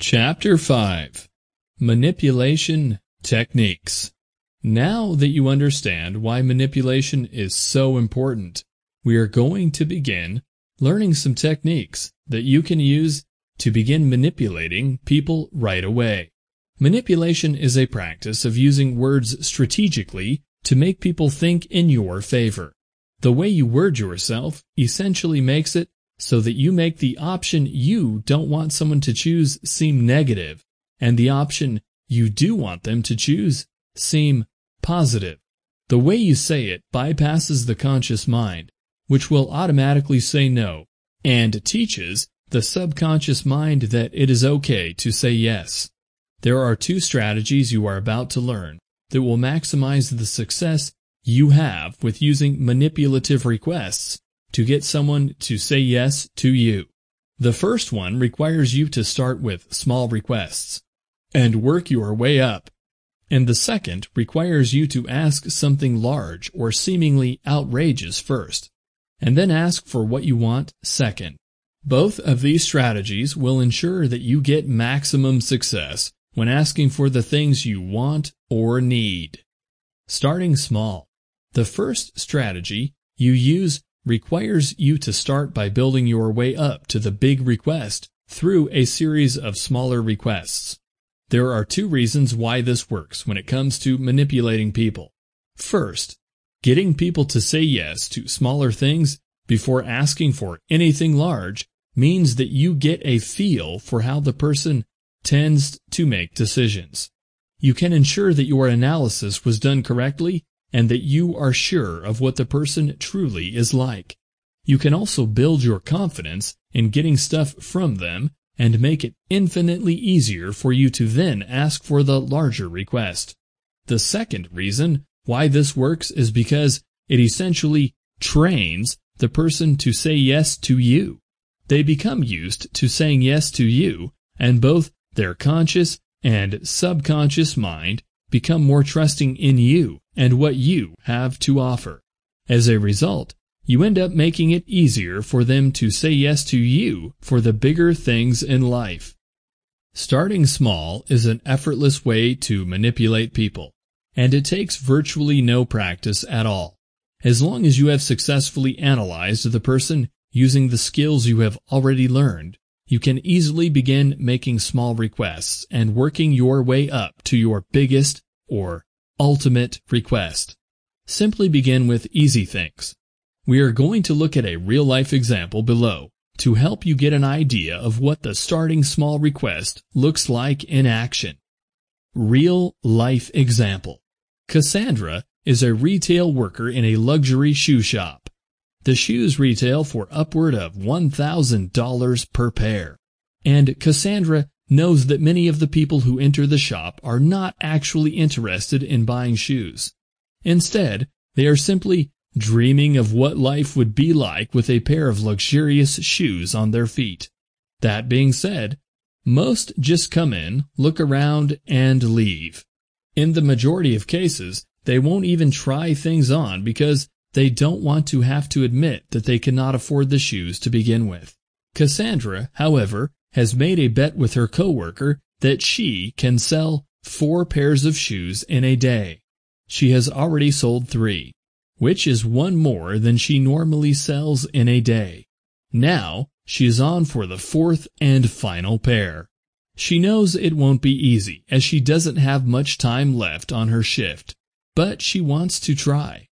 Chapter 5 Manipulation Techniques Now that you understand why manipulation is so important, we are going to begin learning some techniques that you can use to begin manipulating people right away. Manipulation is a practice of using words strategically to make people think in your favor. The way you word yourself essentially makes it so that you make the option you don't want someone to choose seem negative and the option you do want them to choose seem positive. The way you say it bypasses the conscious mind, which will automatically say no, and teaches the subconscious mind that it is okay to say yes. There are two strategies you are about to learn that will maximize the success you have with using manipulative requests to get someone to say yes to you. The first one requires you to start with small requests and work your way up. And the second requires you to ask something large or seemingly outrageous first, and then ask for what you want second. Both of these strategies will ensure that you get maximum success when asking for the things you want or need. Starting small. The first strategy you use requires you to start by building your way up to the big request through a series of smaller requests. There are two reasons why this works when it comes to manipulating people. First, getting people to say yes to smaller things before asking for anything large means that you get a feel for how the person tends to make decisions. You can ensure that your analysis was done correctly and that you are sure of what the person truly is like. You can also build your confidence in getting stuff from them and make it infinitely easier for you to then ask for the larger request. The second reason why this works is because it essentially trains the person to say yes to you. They become used to saying yes to you, and both their conscious and subconscious mind become more trusting in you and what you have to offer. As a result, you end up making it easier for them to say yes to you for the bigger things in life. Starting small is an effortless way to manipulate people, and it takes virtually no practice at all. As long as you have successfully analyzed the person using the skills you have already learned, you can easily begin making small requests and working your way up to your biggest or ultimate request. Simply begin with easy things. We are going to look at a real-life example below to help you get an idea of what the starting small request looks like in action. Real-life example. Cassandra is a retail worker in a luxury shoe shop. The shoes retail for upward of $1,000 per pair. And Cassandra knows that many of the people who enter the shop are not actually interested in buying shoes. Instead, they are simply dreaming of what life would be like with a pair of luxurious shoes on their feet. That being said, most just come in, look around, and leave. In the majority of cases, they won't even try things on because they don't want to have to admit that they cannot afford the shoes to begin with. Cassandra, however, has made a bet with her coworker that she can sell four pairs of shoes in a day. She has already sold three, which is one more than she normally sells in a day. Now, she is on for the fourth and final pair. She knows it won't be easy, as she doesn't have much time left on her shift, but she wants to try.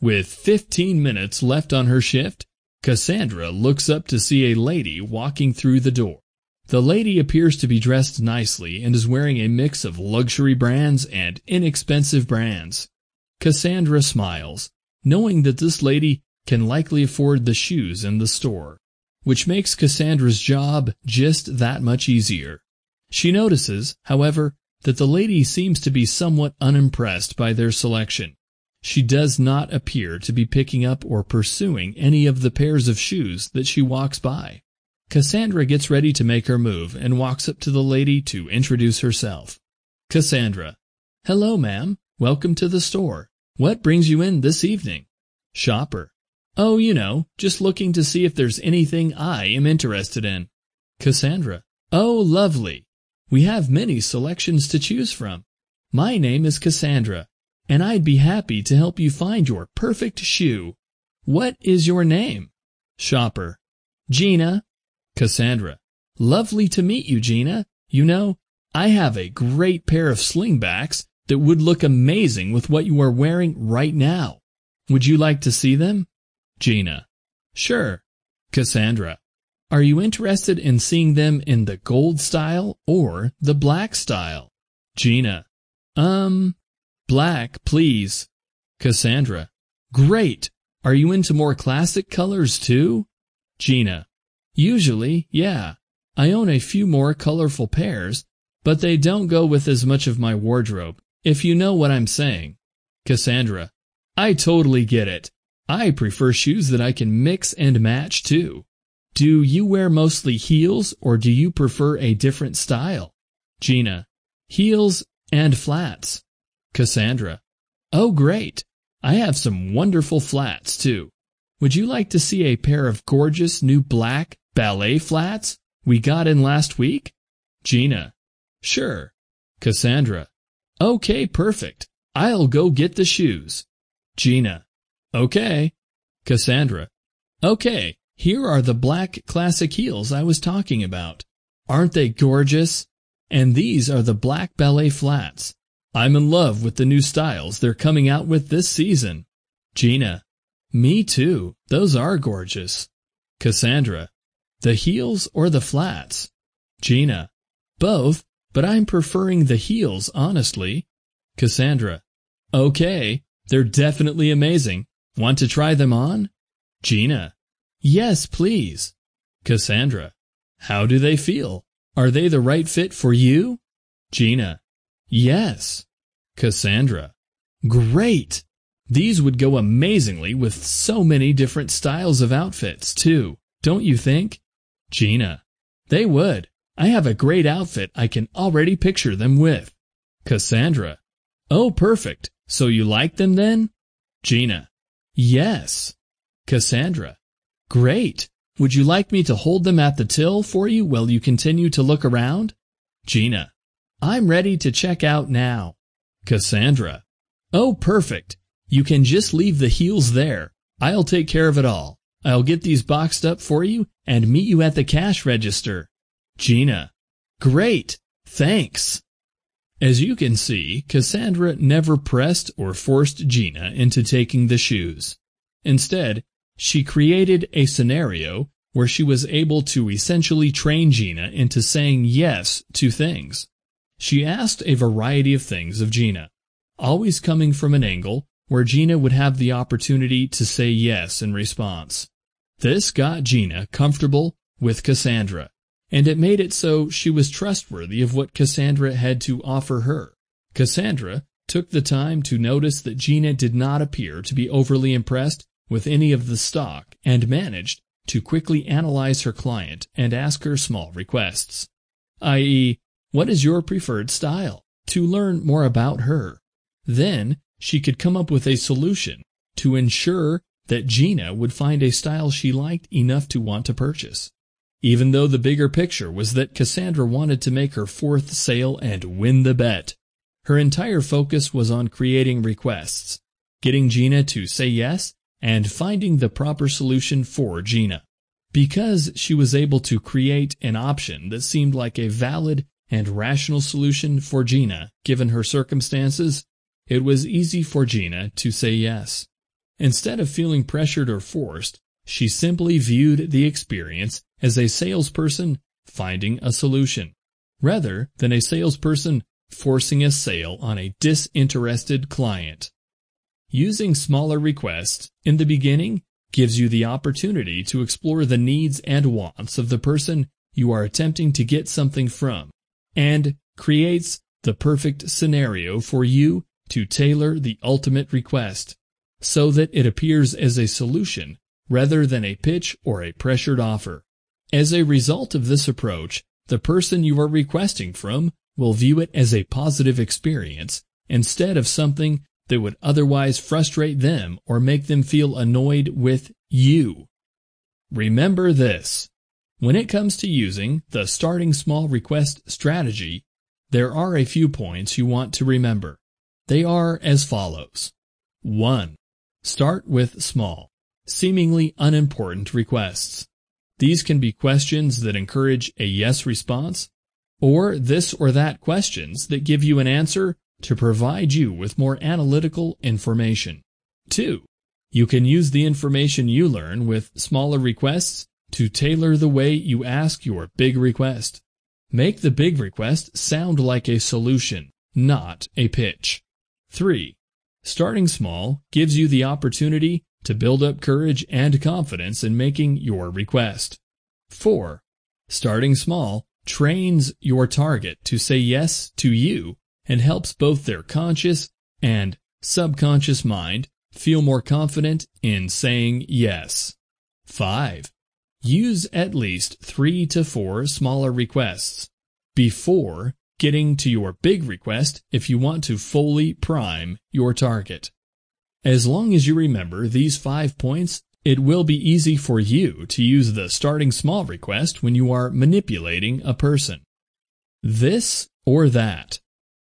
With 15 minutes left on her shift, Cassandra looks up to see a lady walking through the door. The lady appears to be dressed nicely and is wearing a mix of luxury brands and inexpensive brands. Cassandra smiles, knowing that this lady can likely afford the shoes in the store, which makes Cassandra's job just that much easier. She notices, however, that the lady seems to be somewhat unimpressed by their selection. She does not appear to be picking up or pursuing any of the pairs of shoes that she walks by. Cassandra gets ready to make her move and walks up to the lady to introduce herself. Cassandra. Hello, ma'am. Welcome to the store. What brings you in this evening? Shopper. Oh, you know, just looking to see if there's anything I am interested in. Cassandra. Oh, lovely. We have many selections to choose from. My name is Cassandra, and I'd be happy to help you find your perfect shoe. What is your name? Shopper. Gina. Cassandra. Lovely to meet you, Gina. You know, I have a great pair of slingbacks that would look amazing with what you are wearing right now. Would you like to see them? Gina. Sure. Cassandra. Are you interested in seeing them in the gold style or the black style? Gina. Um, black, please. Cassandra. Great. Are you into more classic colors too? Gina. Usually, yeah. I own a few more colorful pairs, but they don't go with as much of my wardrobe, if you know what I'm saying. Cassandra. I totally get it. I prefer shoes that I can mix and match too. Do you wear mostly heels or do you prefer a different style? Gina. Heels and flats. Cassandra. Oh great. I have some wonderful flats too. Would you like to see a pair of gorgeous new black ballet flats we got in last week? Gina. Sure. Cassandra. Okay, perfect. I'll go get the shoes. Gina. Okay. Cassandra. Okay, here are the black classic heels I was talking about. Aren't they gorgeous? And these are the black ballet flats. I'm in love with the new styles they're coming out with this season. Gina. Me too. Those are gorgeous. Cassandra. The heels or the flats? Gina. Both, but I'm preferring the heels, honestly. Cassandra. Okay, they're definitely amazing. Want to try them on? Gina. Yes, please. Cassandra. How do they feel? Are they the right fit for you? Gina. Yes. Cassandra. Great! These would go amazingly with so many different styles of outfits, too, don't you think? Gina. They would. I have a great outfit I can already picture them with. Cassandra. Oh, perfect. So you like them then? Gina. Yes. Cassandra. Great. Would you like me to hold them at the till for you while you continue to look around? Gina. I'm ready to check out now. Cassandra. Oh, perfect. You can just leave the heels there. I'll take care of it all. I'll get these boxed up for you and meet you at the cash register. Gina. Great. Thanks. As you can see, Cassandra never pressed or forced Gina into taking the shoes. Instead, she created a scenario where she was able to essentially train Gina into saying yes to things. She asked a variety of things of Gina, always coming from an angle where Gina would have the opportunity to say yes in response. This got Gina comfortable with Cassandra and it made it so she was trustworthy of what Cassandra had to offer her. Cassandra took the time to notice that Gina did not appear to be overly impressed with any of the stock and managed to quickly analyze her client and ask her small requests, i.e., what is your preferred style, to learn more about her. Then she could come up with a solution to ensure that Gina would find a style she liked enough to want to purchase even though the bigger picture was that Cassandra wanted to make her fourth sale and win the bet. Her entire focus was on creating requests, getting Gina to say yes, and finding the proper solution for Gina. Because she was able to create an option that seemed like a valid and rational solution for Gina given her circumstances, it was easy for Gina to say yes. Instead of feeling pressured or forced, she simply viewed the experience as a salesperson finding a solution, rather than a salesperson forcing a sale on a disinterested client. Using smaller requests in the beginning gives you the opportunity to explore the needs and wants of the person you are attempting to get something from, and creates the perfect scenario for you to tailor the ultimate request so that it appears as a solution rather than a pitch or a pressured offer. As a result of this approach, the person you are requesting from will view it as a positive experience instead of something that would otherwise frustrate them or make them feel annoyed with you. Remember this. When it comes to using the starting small request strategy, there are a few points you want to remember. They are as follows. 1. Start with small, seemingly unimportant requests. These can be questions that encourage a yes response, or this or that questions that give you an answer to provide you with more analytical information. 2. You can use the information you learn with smaller requests to tailor the way you ask your big request. Make the big request sound like a solution, not a pitch. 3. Starting small gives you the opportunity to build up courage and confidence in making your request. 4. Starting small trains your target to say yes to you and helps both their conscious and subconscious mind feel more confident in saying yes. 5. Use at least three to four smaller requests before getting to your big request if you want to fully prime your target. As long as you remember these five points, it will be easy for you to use the starting small request when you are manipulating a person. This or that.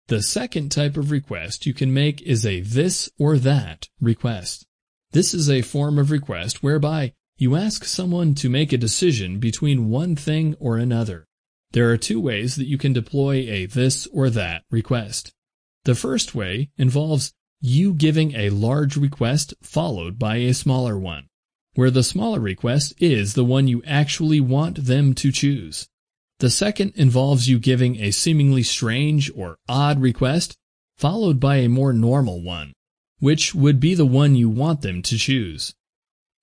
The second type of request you can make is a this or that request. This is a form of request whereby you ask someone to make a decision between one thing or another. There are two ways that you can deploy a this or that request. The first way involves you giving a large request followed by a smaller one, where the smaller request is the one you actually want them to choose. The second involves you giving a seemingly strange or odd request followed by a more normal one, which would be the one you want them to choose.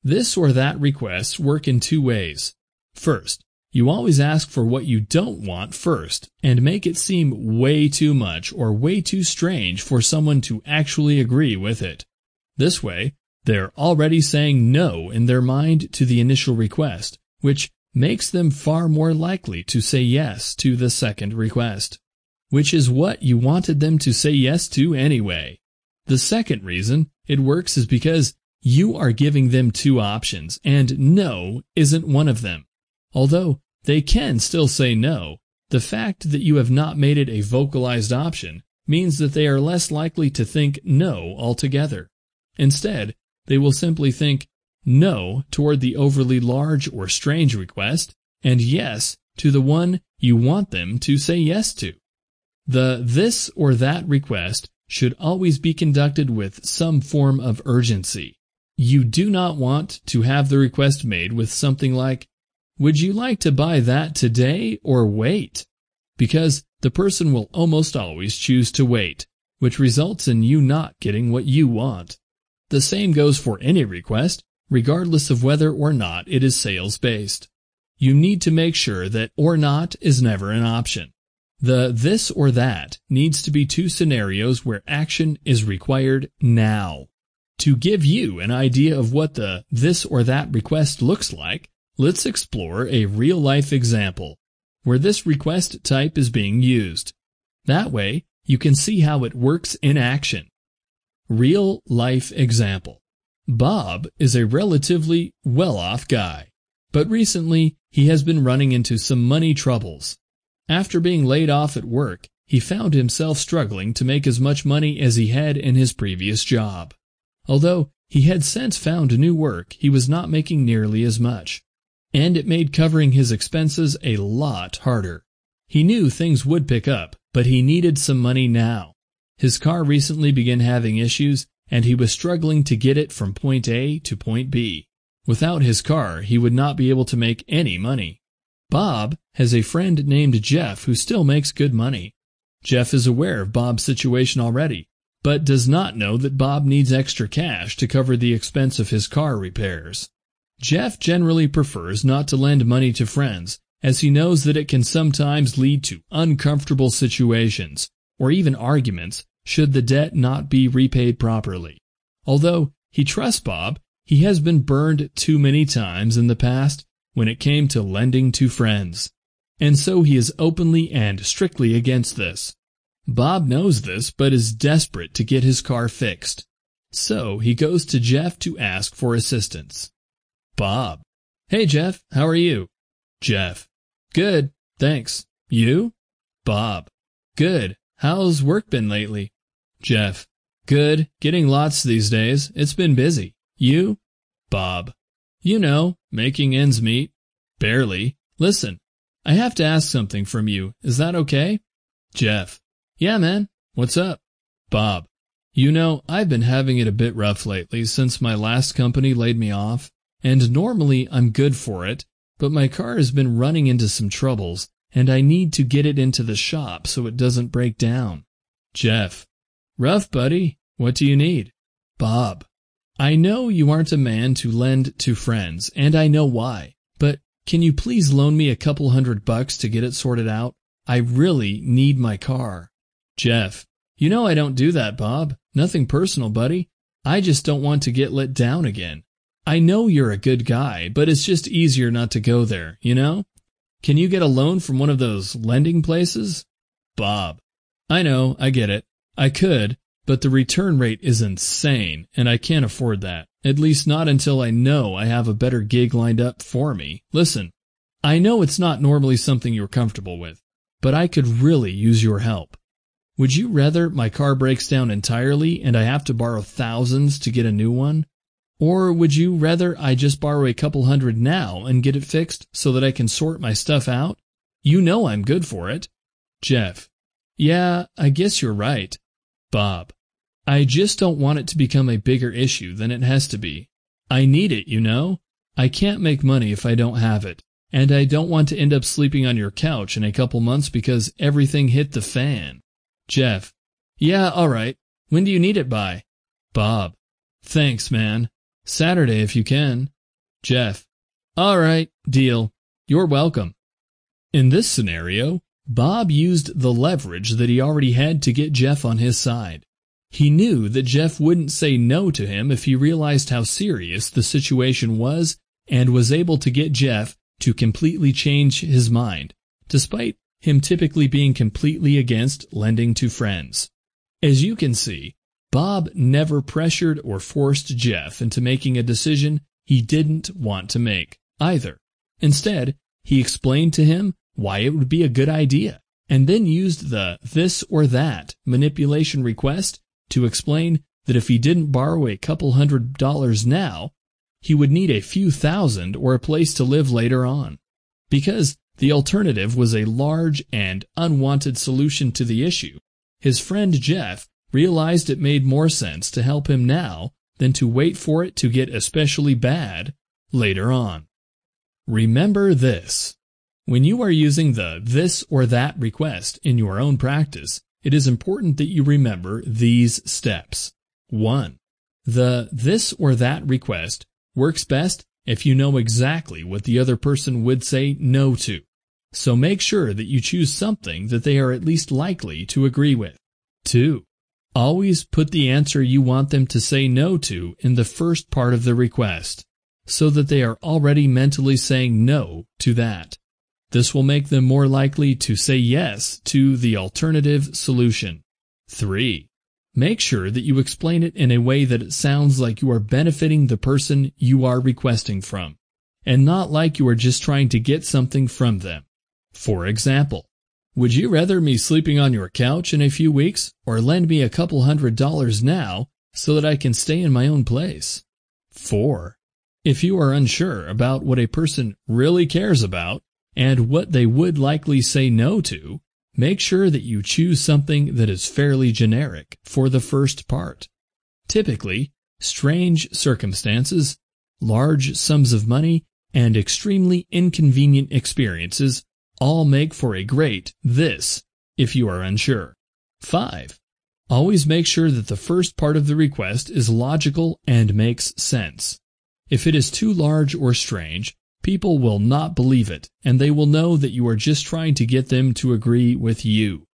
This or that requests work in two ways. First, you always ask for what you don't want first and make it seem way too much or way too strange for someone to actually agree with it. This way, they're already saying no in their mind to the initial request, which makes them far more likely to say yes to the second request, which is what you wanted them to say yes to anyway. The second reason it works is because you are giving them two options, and no isn't one of them. Although they can still say no, the fact that you have not made it a vocalized option means that they are less likely to think no altogether. Instead, they will simply think no toward the overly large or strange request and yes to the one you want them to say yes to. The this or that request should always be conducted with some form of urgency. You do not want to have the request made with something like, would you like to buy that today or wait? Because the person will almost always choose to wait, which results in you not getting what you want. The same goes for any request, regardless of whether or not it is sales-based. You need to make sure that or not is never an option. The this or that needs to be two scenarios where action is required now. To give you an idea of what the this or that request looks like, let's explore a real-life example where this request type is being used. That way, you can see how it works in action. Real-life example. Bob is a relatively well-off guy, but recently he has been running into some money troubles. After being laid off at work, he found himself struggling to make as much money as he had in his previous job. Although he had since found new work, he was not making nearly as much. And it made covering his expenses a lot harder. He knew things would pick up, but he needed some money now. His car recently began having issues, and he was struggling to get it from point A to point B. Without his car, he would not be able to make any money. Bob has a friend named Jeff who still makes good money. Jeff is aware of Bob's situation already, but does not know that Bob needs extra cash to cover the expense of his car repairs. Jeff generally prefers not to lend money to friends, as he knows that it can sometimes lead to uncomfortable situations, or even arguments, should the debt not be repaid properly. Although he trusts Bob, he has been burned too many times in the past when it came to lending to friends. And so he is openly and strictly against this. Bob knows this but is desperate to get his car fixed. So he goes to Jeff to ask for assistance. Bob. Hey Jeff, how are you? Jeff. Good, thanks. You? Bob. Good. How's work been lately? Jeff. Good. Getting lots these days. It's been busy. You? Bob. You know, making ends meet. Barely. Listen, I have to ask something from you. Is that okay? Jeff. Yeah, man. What's up? Bob. You know, I've been having it a bit rough lately since my last company laid me off, and normally I'm good for it, but my car has been running into some troubles, and I need to get it into the shop so it doesn't break down. Jeff. Rough, buddy. What do you need? Bob. I know you aren't a man to lend to friends, and I know why, but can you please loan me a couple hundred bucks to get it sorted out? I really need my car. Jeff. You know I don't do that, Bob. Nothing personal, buddy. I just don't want to get let down again. I know you're a good guy, but it's just easier not to go there, you know? Can you get a loan from one of those lending places? Bob. I know, I get it. I could, but the return rate is insane, and I can't afford that. At least not until I know I have a better gig lined up for me. Listen, I know it's not normally something you're comfortable with, but I could really use your help. Would you rather my car breaks down entirely and I have to borrow thousands to get a new one? Or would you rather I just borrow a couple hundred now and get it fixed so that I can sort my stuff out? You know I'm good for it. Jeff. Yeah, I guess you're right. Bob. I just don't want it to become a bigger issue than it has to be. I need it, you know? I can't make money if I don't have it. And I don't want to end up sleeping on your couch in a couple months because everything hit the fan. Jeff. Yeah, alright. When do you need it by? Bob. Thanks, man. Saturday if you can. Jeff. Alright, deal. You're welcome. In this scenario, Bob used the leverage that he already had to get Jeff on his side. He knew that Jeff wouldn't say no to him if he realized how serious the situation was and was able to get Jeff to completely change his mind, despite him typically being completely against lending to friends. As you can see, Bob never pressured or forced Jeff into making a decision he didn't want to make, either. Instead, he explained to him why it would be a good idea, and then used the this or that manipulation request to explain that if he didn't borrow a couple hundred dollars now, he would need a few thousand or a place to live later on. Because the alternative was a large and unwanted solution to the issue. His friend Jeff realized it made more sense to help him now than to wait for it to get especially bad later on. Remember this. When you are using the this or that request in your own practice, it is important that you remember these steps. 1. The this or that request works best if you know exactly what the other person would say no to. So make sure that you choose something that they are at least likely to agree with. 2. Always put the answer you want them to say no to in the first part of the request, so that they are already mentally saying no to that. This will make them more likely to say yes to the alternative solution. 3. Make sure that you explain it in a way that it sounds like you are benefiting the person you are requesting from, and not like you are just trying to get something from them. For example, would you rather me sleeping on your couch in a few weeks or lend me a couple hundred dollars now so that I can stay in my own place? 4. If you are unsure about what a person really cares about and what they would likely say no to, make sure that you choose something that is fairly generic for the first part. Typically, strange circumstances, large sums of money, and extremely inconvenient experiences all make for a great this if you are unsure. 5. Always make sure that the first part of the request is logical and makes sense. If it is too large or strange, people will not believe it, and they will know that you are just trying to get them to agree with you.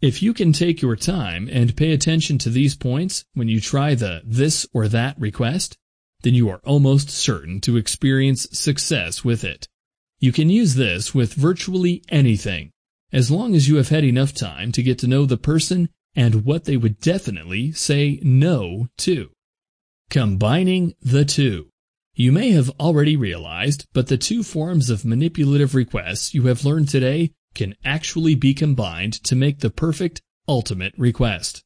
If you can take your time and pay attention to these points when you try the this or that request, then you are almost certain to experience success with it. You can use this with virtually anything, as long as you have had enough time to get to know the person and what they would definitely say no to. Combining the two. You may have already realized, but the two forms of manipulative requests you have learned today can actually be combined to make the perfect ultimate request.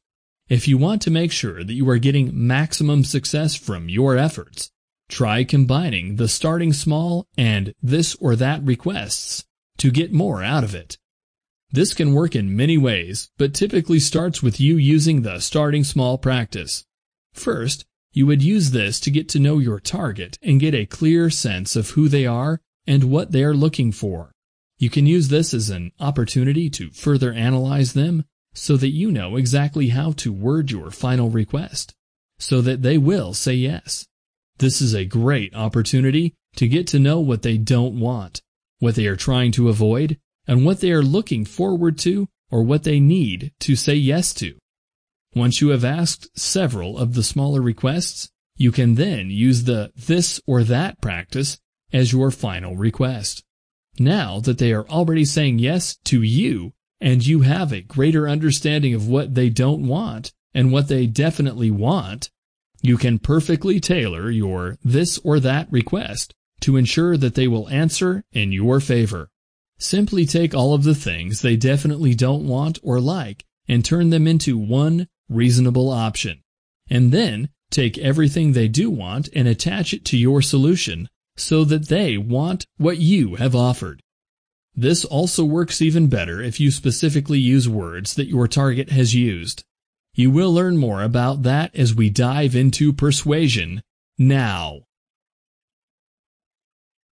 If you want to make sure that you are getting maximum success from your efforts, try combining the starting small and this or that requests to get more out of it. This can work in many ways, but typically starts with you using the starting small practice. First, you would use this to get to know your target and get a clear sense of who they are and what they are looking for. You can use this as an opportunity to further analyze them so that you know exactly how to word your final request, so that they will say yes. This is a great opportunity to get to know what they don't want, what they are trying to avoid, and what they are looking forward to or what they need to say yes to. Once you have asked several of the smaller requests, you can then use the this or that practice as your final request. Now that they are already saying yes to you and you have a greater understanding of what they don't want and what they definitely want, you can perfectly tailor your this or that request to ensure that they will answer in your favor. Simply take all of the things they definitely don't want or like and turn them into one reasonable option. And then take everything they do want and attach it to your solution so that they want what you have offered. This also works even better if you specifically use words that your target has used. You will learn more about that as we dive into persuasion now.